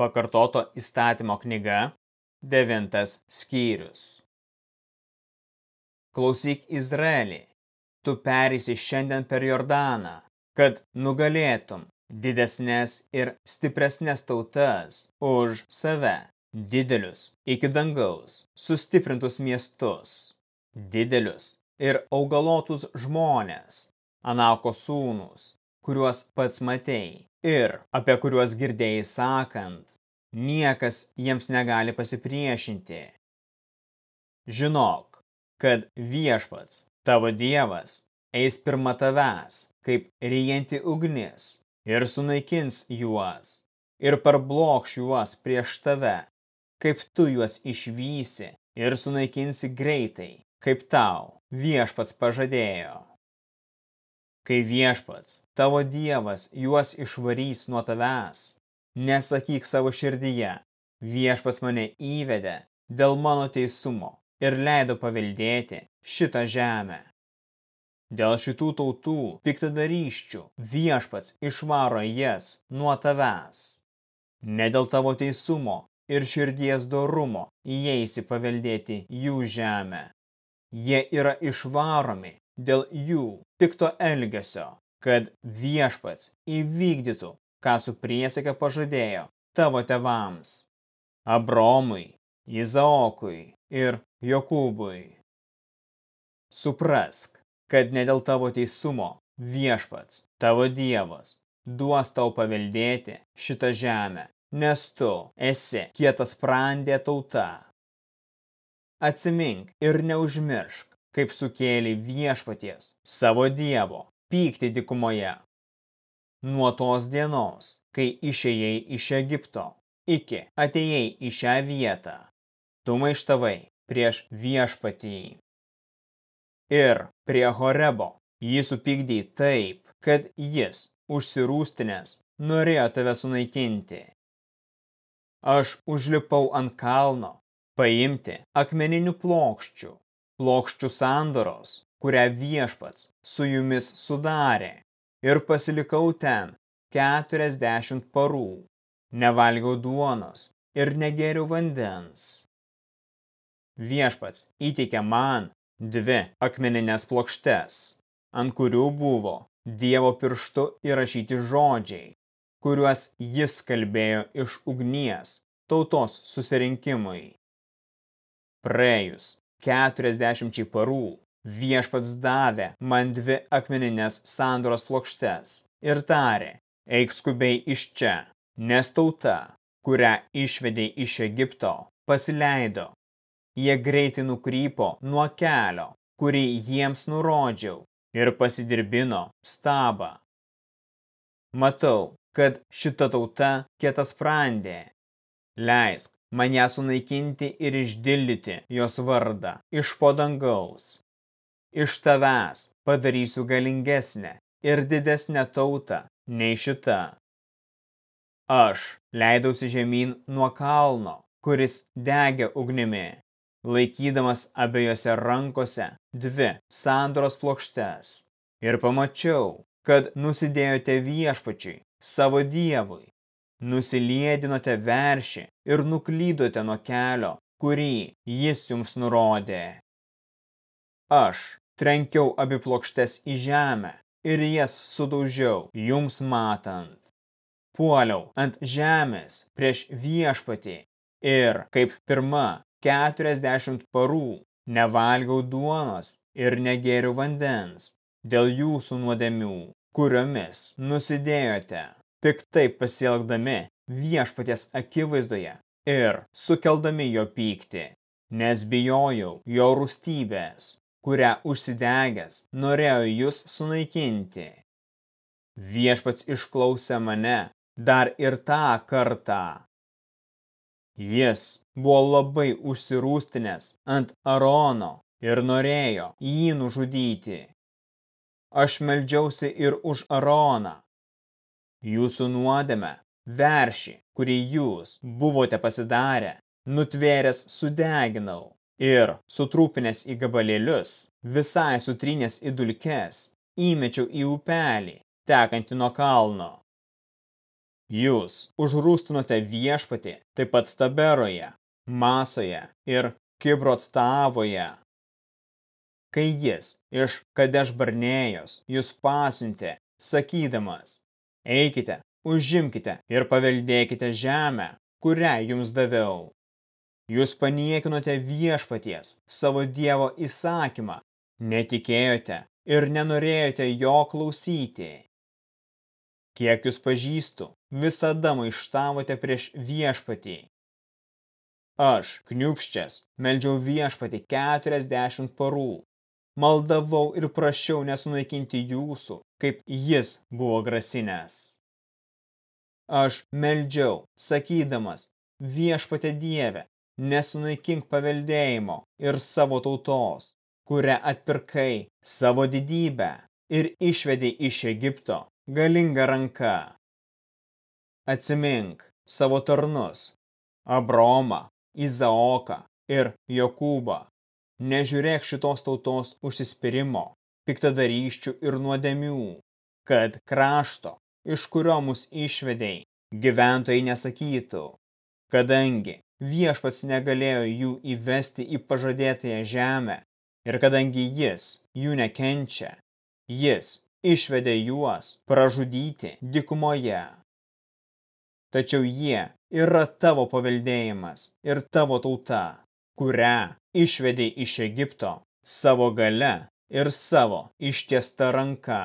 Pakartoto įstatymo knyga, devintas skyrius. Klausyk Izraelį, tu perėsi šiandien per Jordaną, kad nugalėtum didesnės ir stipresnės tautas už save, didelius iki dangaus, sustiprintus miestus, didelius ir augalotus žmonės, Anako sūnus, kuriuos pats matei ir apie kuriuos girdėjai sakant, niekas jiems negali pasipriešinti. Žinok, kad viešpats, tavo dievas, eis pirma tavęs, kaip ryjanti ugnis, ir sunaikins juos, ir parblokš juos prieš tave, kaip tu juos išvysi ir sunaikinsi greitai, kaip tau viešpats pažadėjo kai viešpats, tavo dievas, juos išvarys nuo tavęs. Nesakyk savo širdyje, viešpats mane įvedė dėl mano teisumo ir leido paveldėti šitą žemę. Dėl šitų tautų piktadaryščių viešpats išvaro jas nuo tavęs. Ne dėl tavo teisumo ir širdies dorumo įeisi paveldėti jų žemę. Jie yra išvaromi dėl jų pikto elgesio, kad viešpats įvykdytų, ką su priesaka pažadėjo tavo tevams, Abromui, Izaokui ir Jokūbui. Suprask, kad ne dėl tavo teisumo viešpats, tavo dievas, duos tau paveldėti šitą žemę, nes tu esi kietas prandė tauta. Atsimink ir neužmiršk, kaip sukėlė viešpaties savo dievo pykti dikumoje. Nuo tos dienos, kai išėjai iš Egipto, iki atėjai į šią vietą, tu maištavai prieš viešpatį. Ir prie Horebo jį supykdė taip, kad jis, užsirūstinės, norėjo tave sunaikinti. Aš užlipau ant kalno, paimti akmeninių plokščių plokščių sandoros, kurią viešpats su jumis sudarė, ir pasilikau ten keturiasdešimt parų, nevalgiau duonos ir negeriu vandens. Viešpats įteikė man dvi akmeninės plokštes, ant kurių buvo Dievo pirštu įrašyti žodžiai, kuriuos jis kalbėjo iš ugnies tautos susirinkimui. Praėjus keturiasdešimčiai parų viešpats davė man dvi akmeninės sandoros plokštes ir tarė, eik skubiai iš čia, nes tauta, kurią išvedė iš Egipto, pasileido. Jie greitai nukrypo nuo kelio, kurį jiems nurodžiau, ir pasidirbino stabą. Matau, kad šita tauta kietas prandė. Leisk, man ją sunaikinti ir išdildyti jos vardą iš po dangaus. Iš tavęs padarysiu galingesnę ir didesnę tautą nei šita. Aš leidausi žemyn nuo kalno, kuris degė ugnimi, laikydamas abiejose rankose dvi sandoros plokštes. Ir pamačiau, kad nusidėjote viešpačiui, savo dievui, nusiliedinote veršį ir nuklydote nuo kelio, kurį jis jums nurodė. Aš trenkiau abi plokštes į žemę ir jas sudaužiau jums matant. Puoliau ant žemės prieš viešpatį ir, kaip pirma, keturiasdešimt parų nevalgiau duonos ir negėriau vandens dėl jūsų nuodėmių, kuriomis nusidėjote piktai pasielgdami viešpaties akivaizdoje ir sukeldami jo pyktį, nes bijojau jo rūstybės, kurią užsidegęs norėjo jūs sunaikinti. Viešpats išklausė mane dar ir tą kartą. Jis buvo labai užsirūstinęs ant Arono ir norėjo jį nužudyti. Aš meldžiausi ir už Aroną, jūsų nuodėme, veršį, kurį jūs buvote pasidarę, nutvėręs sudeginau ir sutrūpinęs į gabalėlius, visai sutrynęs į dulkes, įmečiau į upelį, tekantį nuo kalno. Jūs užrūstinote viešpatį taip pat Taberoje, Masoje ir Kibrot-Tavoje. Kai jis iš Kadeš Barnėjos jūs pasiuntė, sakydamas, eikite, užimkite ir paveldėkite žemę, kurią jums daviau. Jūs paniekinote viešpaties, savo Dievo įsakymą, netikėjote ir nenorėjote jo klausyti. Kiek jūs pažįstu, visada maištavote prieš viešpatį. Aš, kniupščias, meldžiau viešpatį 40 parų. Maldavau ir prašiau nesunaikinti jūsų, kaip jis buvo grasinęs. Aš meldžiau, sakydamas, viešpatė dieve, nesunaikink paveldėjimo ir savo tautos, kurią atpirkai savo didybę ir išvedė iš Egipto galinga ranka. Atsimink savo tarnus, Abromą, Izaoką ir Jokūbą. Nežiūrėk šitos tautos užsispyrimo, piktadaryščių ir nuodėmių, kad krašto, iš kurio mus išvedei, gyventojai nesakytų, kadangi viešpats negalėjo jų įvesti į pažadėtąją žemę ir kadangi jis jų nekenčia, jis išvedė juos pražudyti dikumoje. Tačiau jie yra tavo paveldėjimas ir tavo tauta, kurią išvedė iš Egipto savo gale ir savo ištiesta ranka.